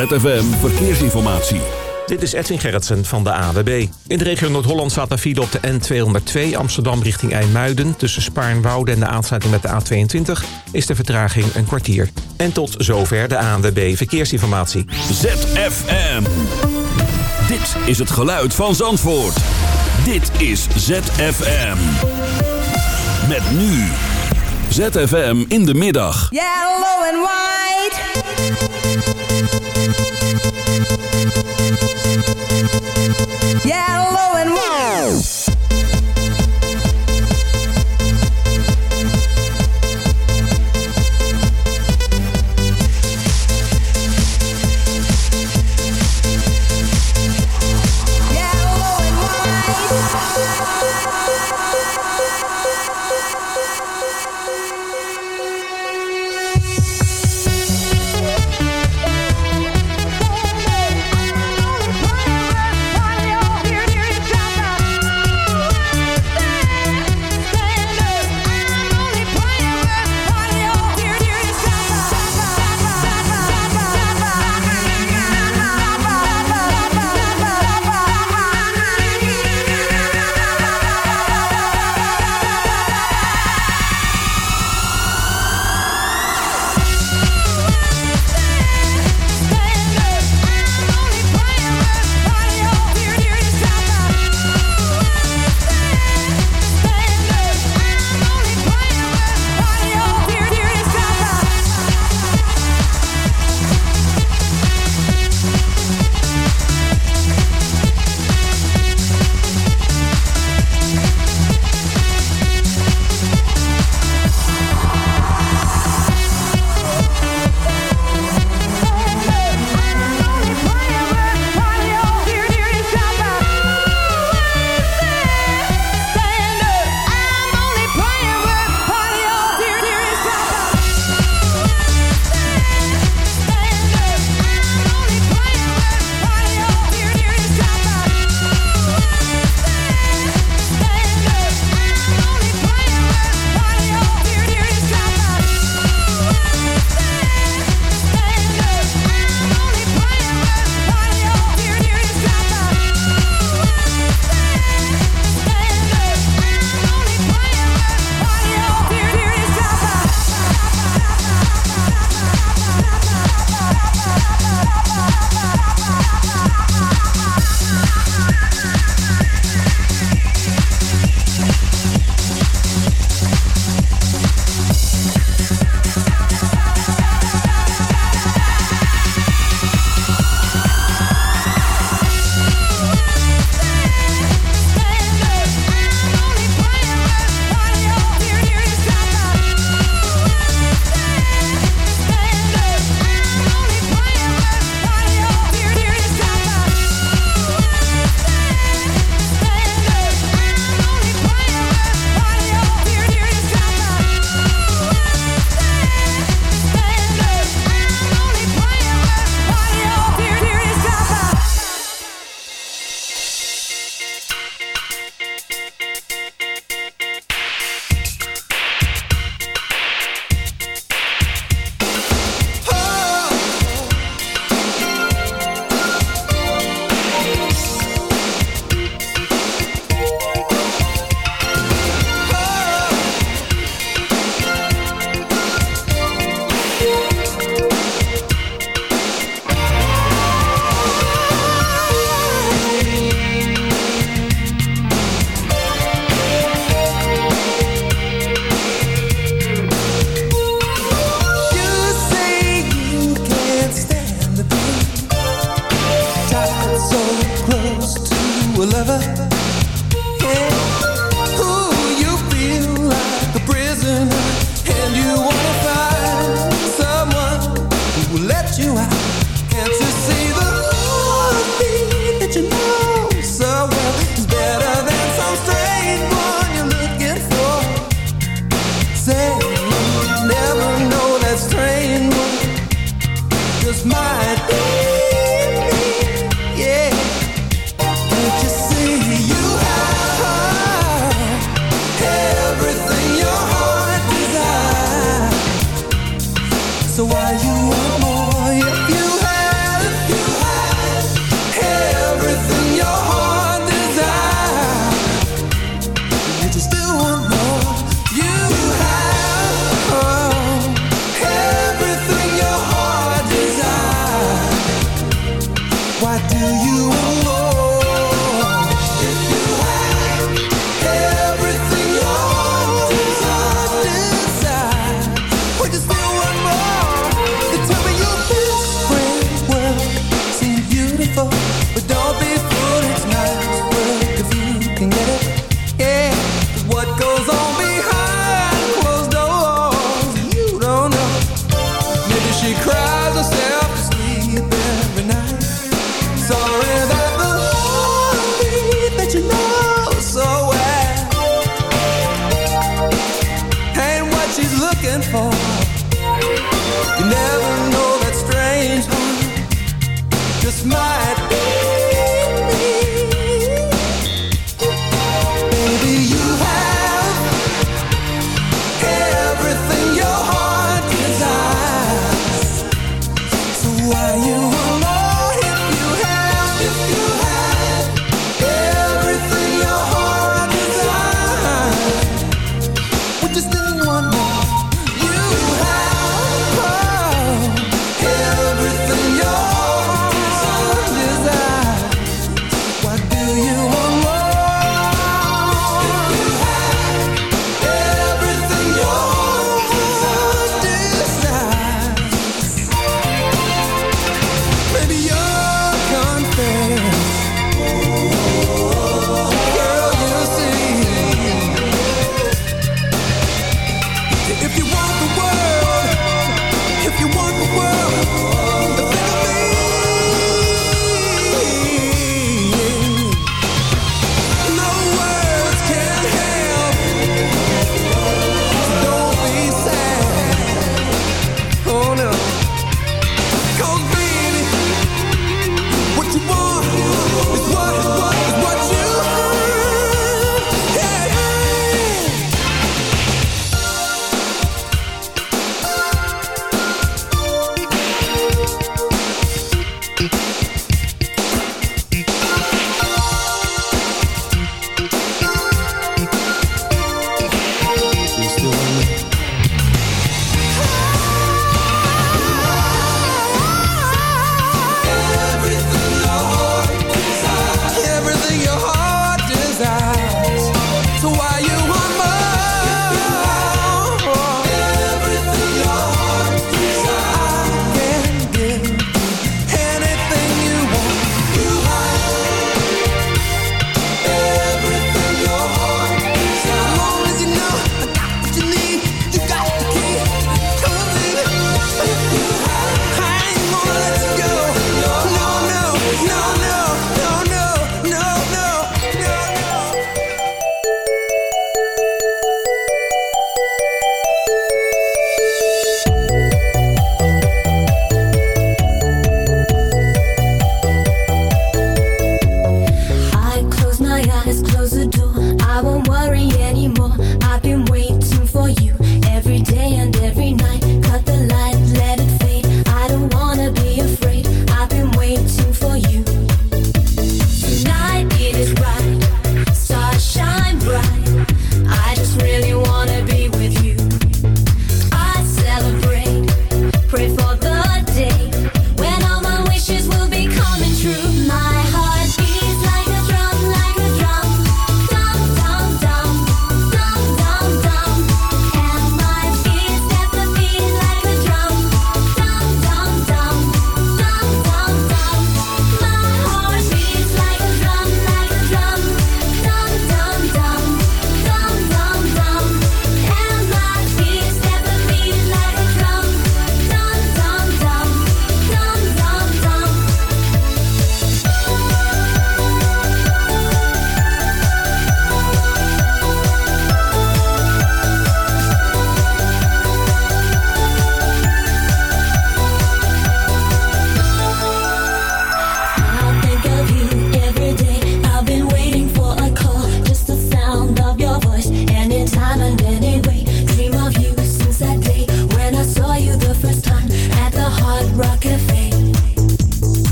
ZFM Verkeersinformatie. Dit is Edwin Gerritsen van de AWB. In de regio Noord-Holland staat een file op de N202 Amsterdam richting IJmuiden. Tussen Spaarnwoude en de aansluiting met de A22 is de vertraging een kwartier. En tot zover de ANWB Verkeersinformatie. ZFM. Dit is het geluid van Zandvoort. Dit is ZFM. Met nu. ZFM in de middag. Yellow and white. Yellow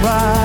Right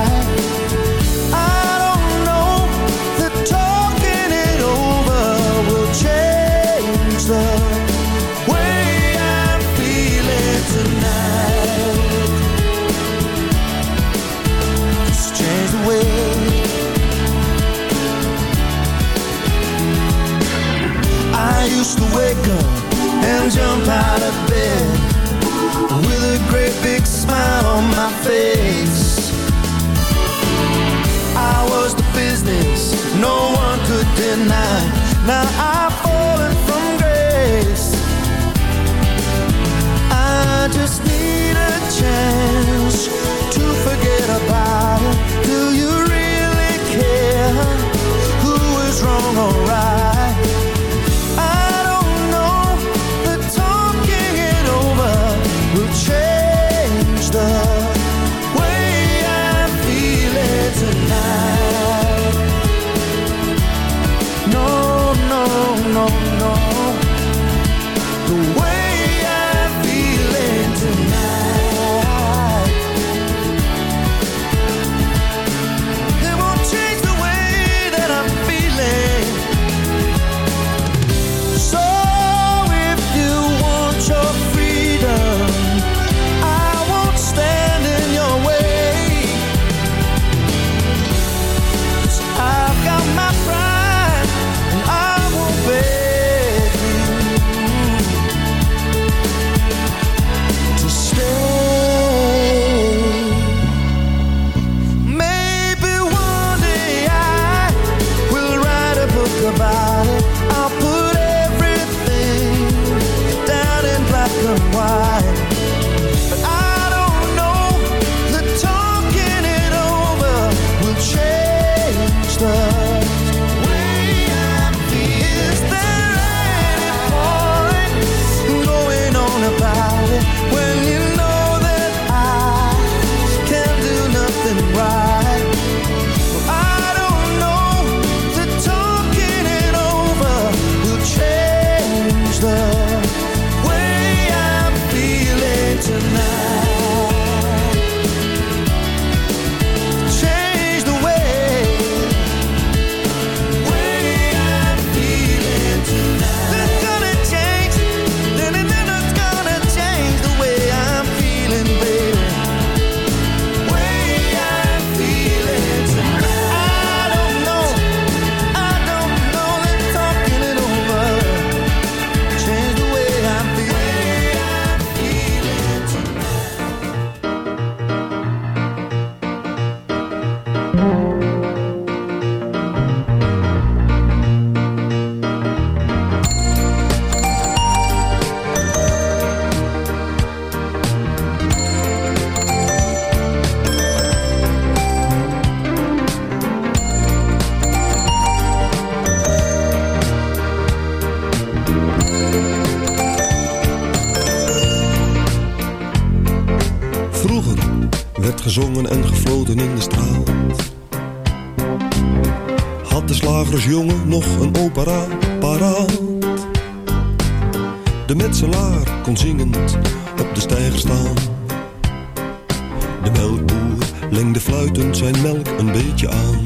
De fluitend zijn melk een beetje aan.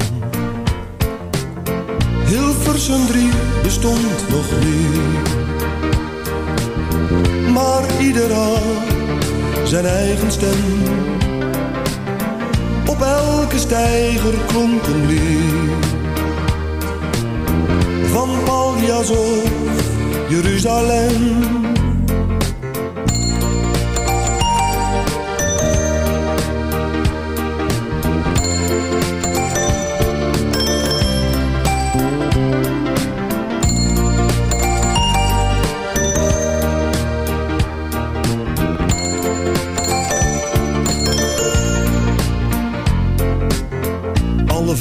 Hilversum 3 bestond nog niet. Maar ieder had zijn eigen stem. Op elke steiger klonk een lied. Van Paljas of Jeruzalem.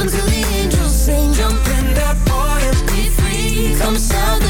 until the angels sing. Jump in that water, be free. Come south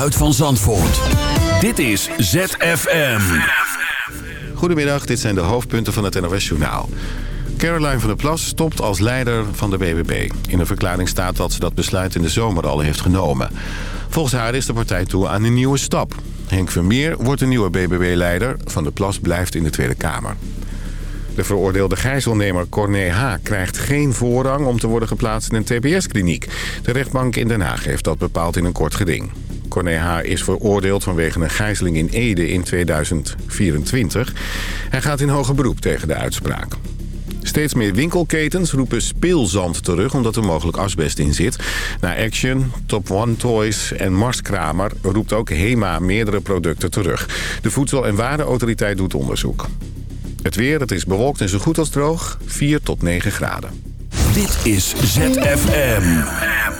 Geluid van Zandvoort. Dit is ZFM. Goedemiddag, dit zijn de hoofdpunten van het NOS-journaal. Caroline van der Plas stopt als leider van de BBB. In een verklaring staat dat ze dat besluit in de zomer al heeft genomen. Volgens haar is de partij toe aan een nieuwe stap. Henk Vermeer wordt de nieuwe BBB-leider. Van der Plas blijft in de Tweede Kamer. De veroordeelde gijzelnemer Corné H. krijgt geen voorrang om te worden geplaatst in een TBS-kliniek. De rechtbank in Den Haag heeft dat bepaald in een kort geding. Corné H. is veroordeeld vanwege een gijzeling in Ede in 2024. Hij gaat in hoger beroep tegen de uitspraak. Steeds meer winkelketens roepen speelzand terug omdat er mogelijk asbest in zit. Na Action, Top One Toys en Marskramer roept ook HEMA meerdere producten terug. De Voedsel- en Warenautoriteit doet onderzoek. Het weer, het is bewolkt en zo goed als droog, 4 tot 9 graden. Dit is ZFM.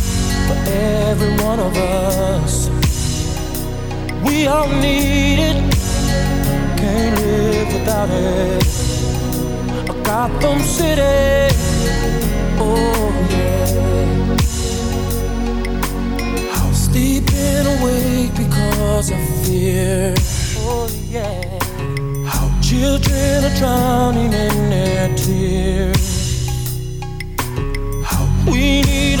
for every one of us. We all need it, can't live without it. A Gotham City, oh yeah. How sleeping awake because of fear, oh yeah. How children are drowning in their tears. We need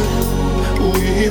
we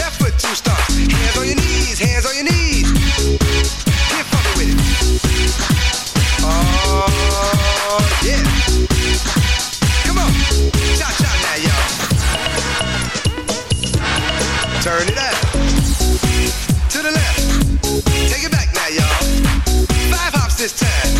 Left foot, two. Hands on your knees, hands on your knees. With it. Oh, yeah. Come on. Cha cha now, y'all. Turn it out. To the left. Take it back now, y'all. Five hops this time.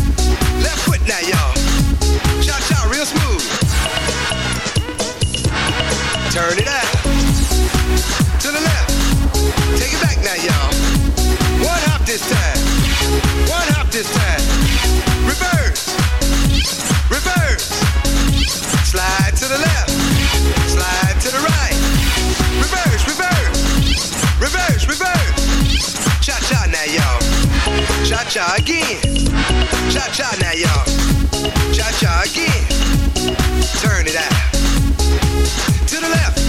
Cha cha, real smooth. Turn it out. To the left. Take it back now, y'all. One hop this time. One hop this time. Reverse. Reverse. Slide to the left. Slide to the right. Reverse, reverse. Reverse, reverse. Cha cha now, y'all. Cha cha again. Cha cha now, y'all. Cha cha again. Turn it out. To the left.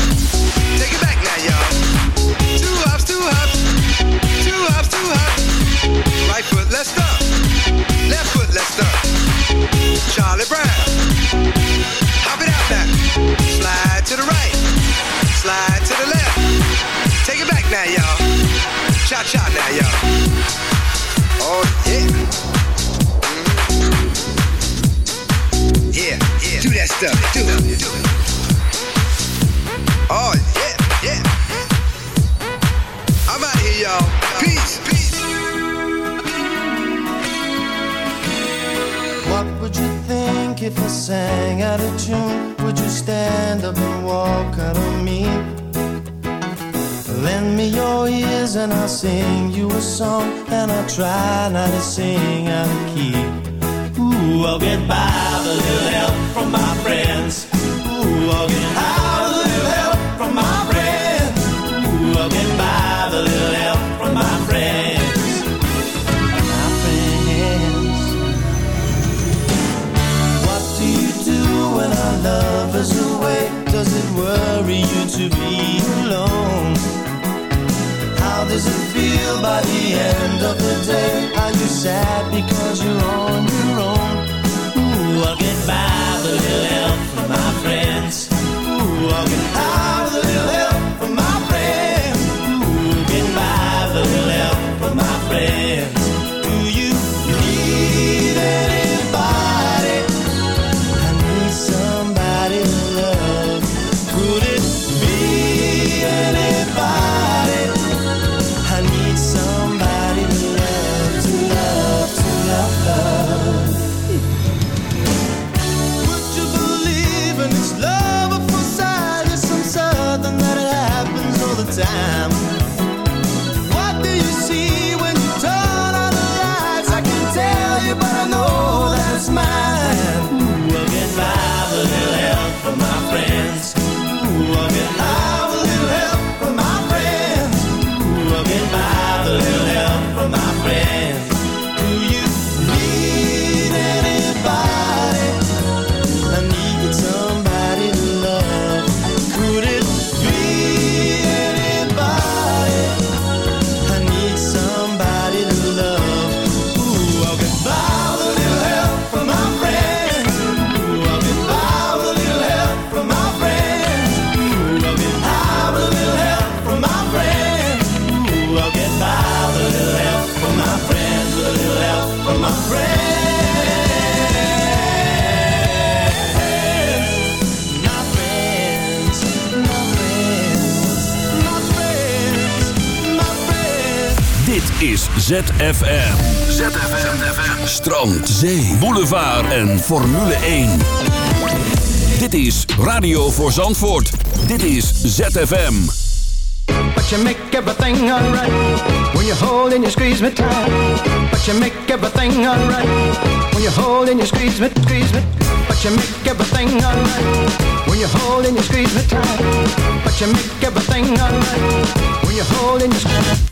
Take it back now, y'all. Two hops, two hops. Two hops, two hops. Right foot, let's stomp. Left foot, let's stomp. Charlie Brown. Hop it out now. Slide to the right. Slide to the left. Take it back now, y'all. Cha cha now, y'all. Oh yeah. Do that stuff. Do it. Do it. Oh yeah, yeah. I'm out of here, y'all. Peace, peace. What would you think if I sang out of tune? Would you stand up and walk out on me? Lend me your ears and I'll sing you a song And I'll try not to sing out of key Ooh, I'll get by with a little help from my friends Ooh, I'll get high with a little help from my friends Ooh, I'll get by with a little help from my friends My friends What do you do when our love is away? Does it worry you to be alone? How does it feel by the end of the day? Are you sad because you're on your own? Ooh, I'll is ZFM. ZFM. Strand, zee, boulevard en Formule 1. Dit is Radio voor Zandvoort. Dit is ZFM. But you make everything alright when you hold and you squeeze me tight. But you make everything alright when you hold and you squeeze me, squeeze me. But you make everything alright when you hold and you squeeze me tight. But you make everything alright when you hold and you squeeze. Make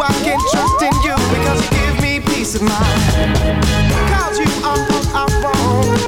I can trust in you because you give me peace of mind. Cause you are all I want,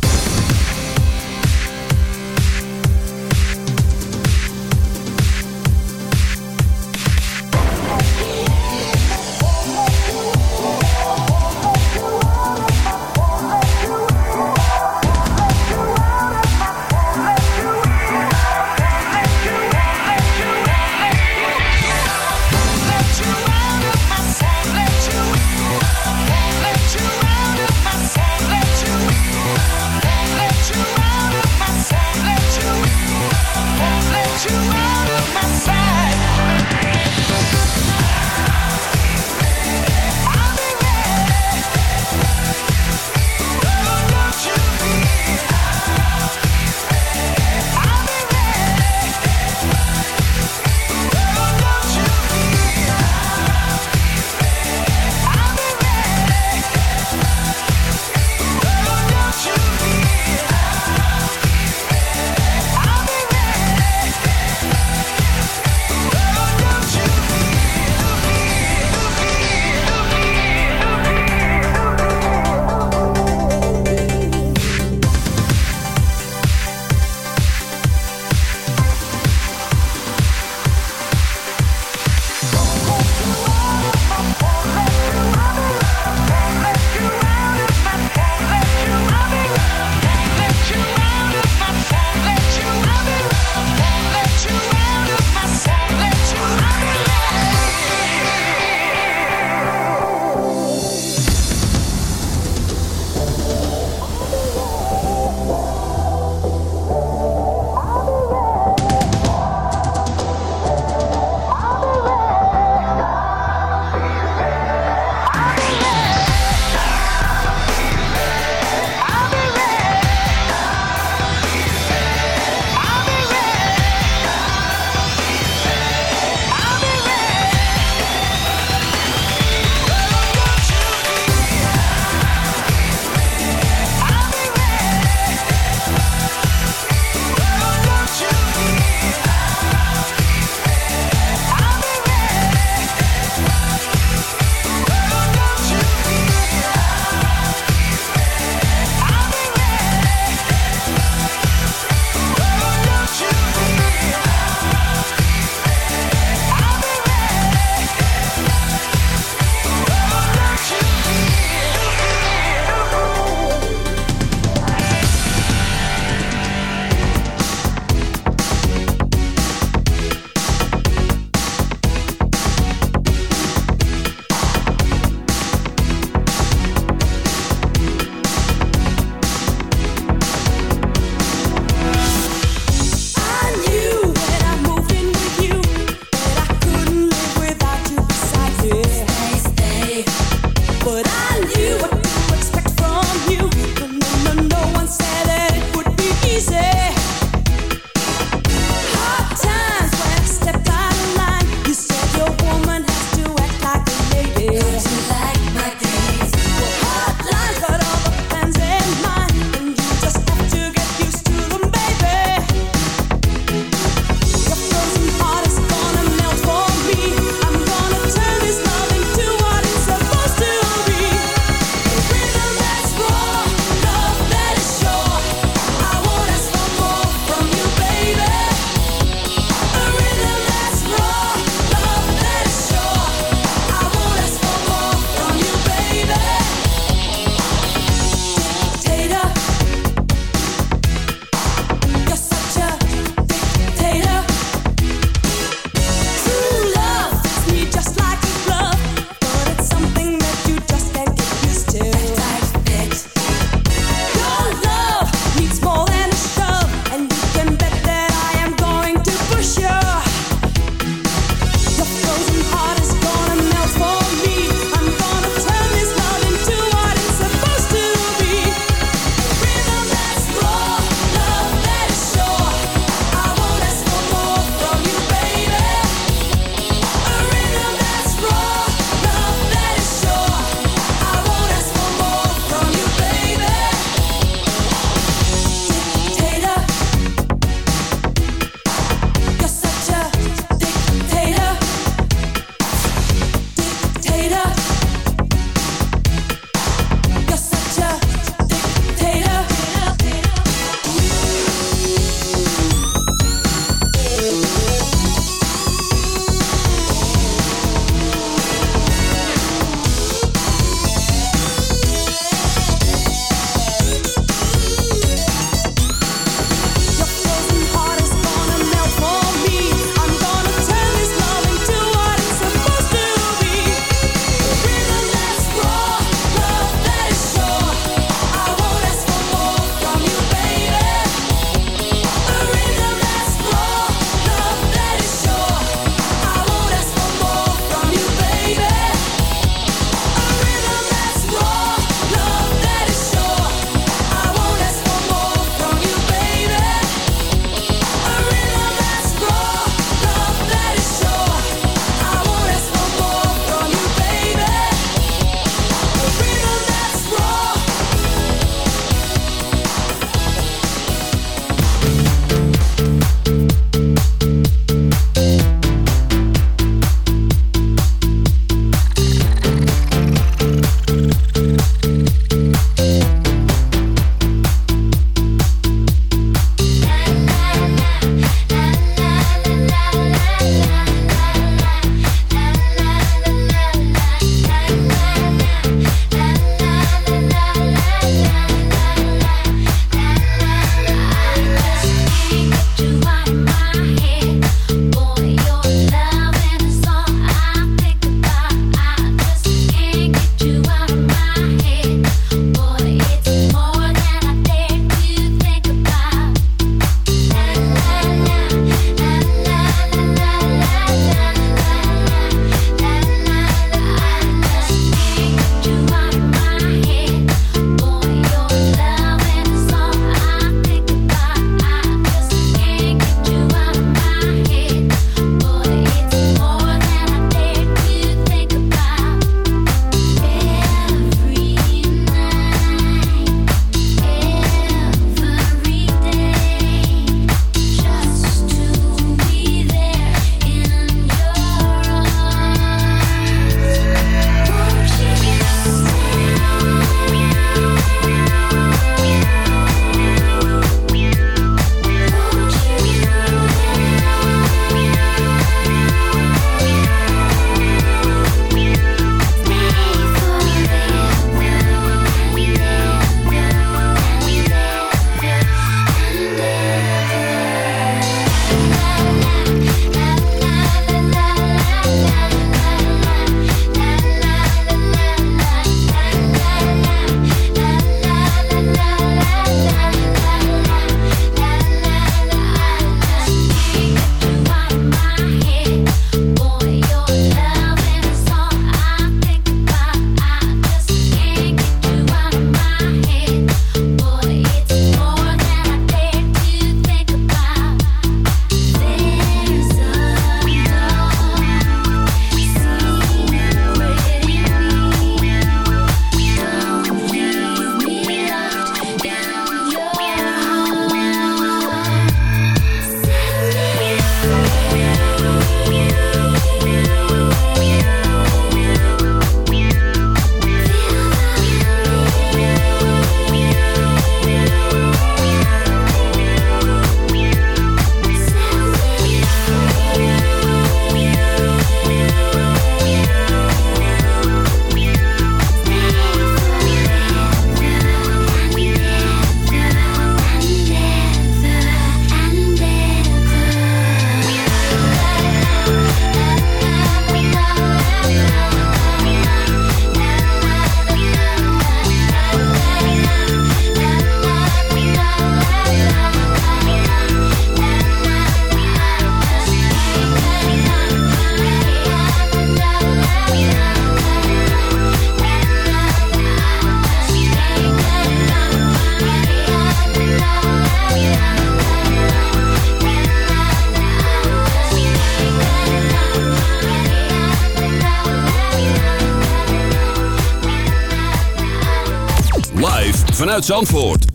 Vanuit Zandvoort.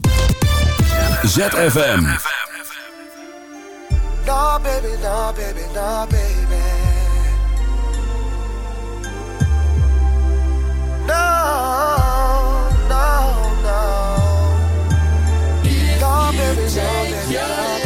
ZFM. No, baby, no, baby, no, baby. No, no, no. No, baby, no, baby, no, baby.